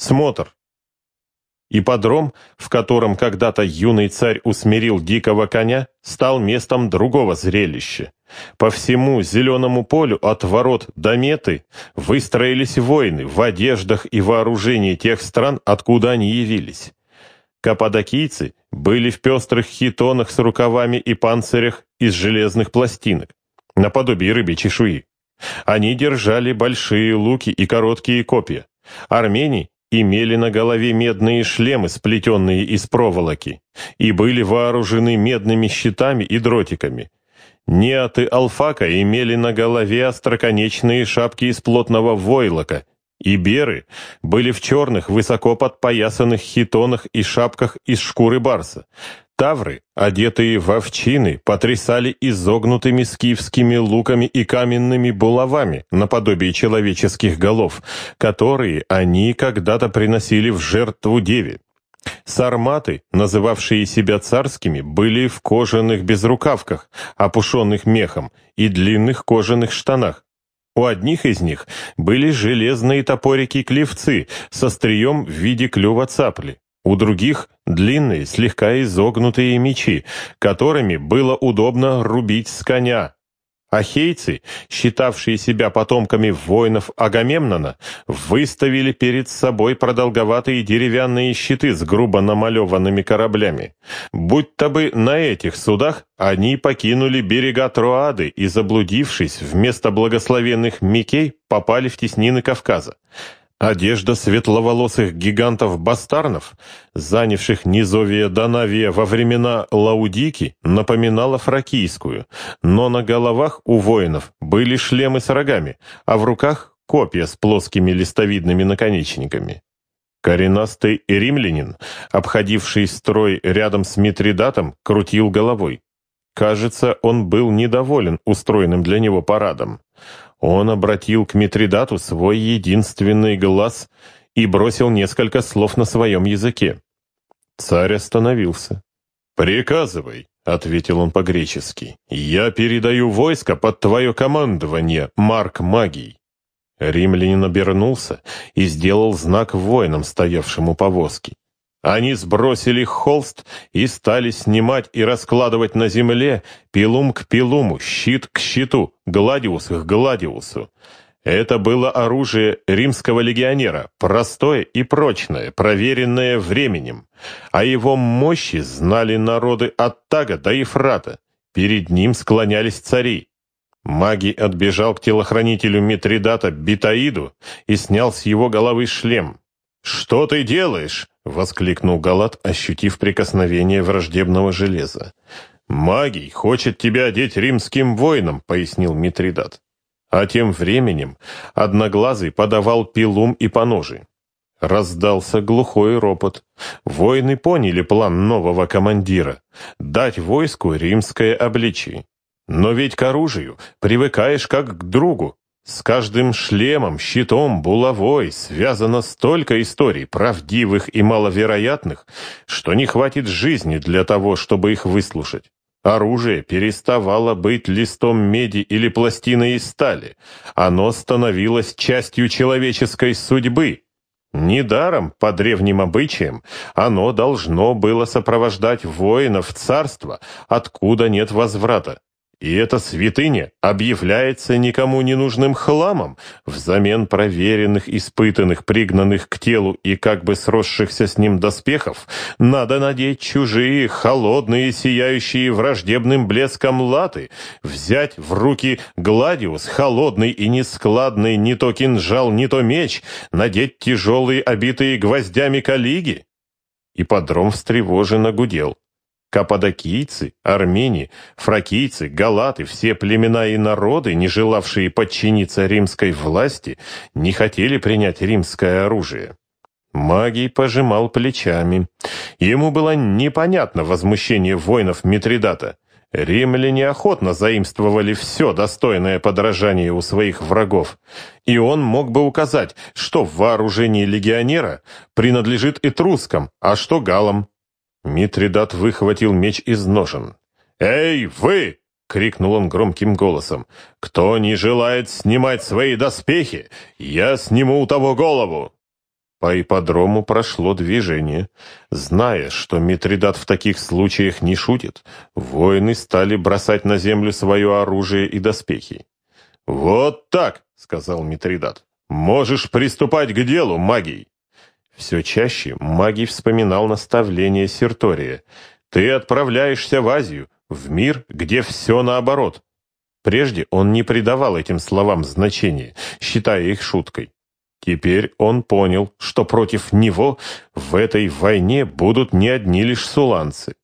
Смотр. Ипподром, в котором когда-то юный царь усмирил дикого коня, стал местом другого зрелища. По всему зеленому полю от ворот до меты выстроились воины в одеждах и вооружении тех стран, откуда они явились. Каппадокийцы были в пестрых хитонах с рукавами и панцирях из железных пластинок, наподобие рыбьей чешуи. Они держали большие луки и короткие копья. Армяне имели на голове медные шлемы, сплетенные из проволоки, и были вооружены медными щитами и дротиками. Неоты Алфака имели на голове остроконечные шапки из плотного войлока, и беры были в черных, высоко подпоясанных хитонах и шапках из шкуры барса. Тавры, одетые в овчины, потрясали изогнутыми скифскими луками и каменными булавами, наподобие человеческих голов, которые они когда-то приносили в жертву деве. Сарматы, называвшие себя царскими, были в кожаных безрукавках, опушенных мехом, и длинных кожаных штанах. У одних из них были железные топорики-клевцы с острием в виде клюва цапли. У других — длинные, слегка изогнутые мечи, которыми было удобно рубить с коня. Ахейцы, считавшие себя потомками воинов Агамемнона, выставили перед собой продолговатые деревянные щиты с грубо намалеванными кораблями. Будь-то бы на этих судах они покинули берега Троады и, заблудившись вместо благословенных Микей, попали в теснины Кавказа. Одежда светловолосых гигантов-бастарнов, занявших низовье Донавия во времена Лаудики, напоминала фракийскую, но на головах у воинов были шлемы с рогами, а в руках копья с плоскими листовидными наконечниками. Коренастый римлянин, обходивший строй рядом с Митридатом, крутил головой. Кажется, он был недоволен устроенным для него парадом. Он обратил к Митридату свой единственный глаз и бросил несколько слов на своем языке. Царь остановился. «Приказывай», — ответил он по-гречески. «Я передаю войско под твое командование, Марк Магий». Римлянин обернулся и сделал знак воинам, стоявшим у повозки. Они сбросили холст и стали снимать и раскладывать на земле пилум к пилуму, щит к щиту, гладиус к гладиусу. Это было оружие римского легионера, простое и прочное, проверенное временем. О его мощи знали народы от Тага до Ефрата. Перед ним склонялись цари. Маги отбежал к телохранителю Митридата Битаиду и снял с его головы шлем. «Что ты делаешь?» — воскликнул Галат, ощутив прикосновение враждебного железа. «Магий хочет тебя одеть римским воином», — пояснил Митридат. А тем временем Одноглазый подавал пилум и поножи. Раздался глухой ропот. Воины поняли план нового командира — дать войску римское обличие. Но ведь к оружию привыкаешь как к другу, с каждым шлемом, щитом, булавой связано столько историй, правдивых и маловероятных, что не хватит жизни для того, чтобы их выслушать. Оружие переставало быть листом меди или пластиной из стали. Оно становилось частью человеческой судьбы. Недаром, по древним обычаям, оно должно было сопровождать воинов царства, откуда нет возврата. И эта святыня объявляется никому не нужным хламом, взамен проверенных, испытанных, пригнанных к телу и как бы сросшихся с ним доспехов, надо надеть чужие, холодные, сияющие враждебным блеском латы, взять в руки гладиус, холодный и нескладный, не то кинжал, не то меч, надеть тяжелые, обитые гвоздями калиги. И подром встревоженно гудел. Каппадокийцы, армяне, фракийцы, галаты, все племена и народы, не желавшие подчиниться римской власти, не хотели принять римское оружие. Магий пожимал плечами. Ему было непонятно возмущение воинов Митридата. Римляне охотно заимствовали все достойное подражание у своих врагов, и он мог бы указать, что в вооружении легионера принадлежит этрускам, а что галам. Митридат выхватил меч из ножен. «Эй, вы!» — крикнул он громким голосом. «Кто не желает снимать свои доспехи, я сниму у того голову!» По ипподрому прошло движение. Зная, что Митридат в таких случаях не шутит, воины стали бросать на землю свое оружие и доспехи. «Вот так!» — сказал Митридат. «Можешь приступать к делу, магий!» Все чаще магий вспоминал наставление Сертория. «Ты отправляешься в Азию, в мир, где все наоборот». Прежде он не придавал этим словам значения, считая их шуткой. Теперь он понял, что против него в этой войне будут не одни лишь суланцы.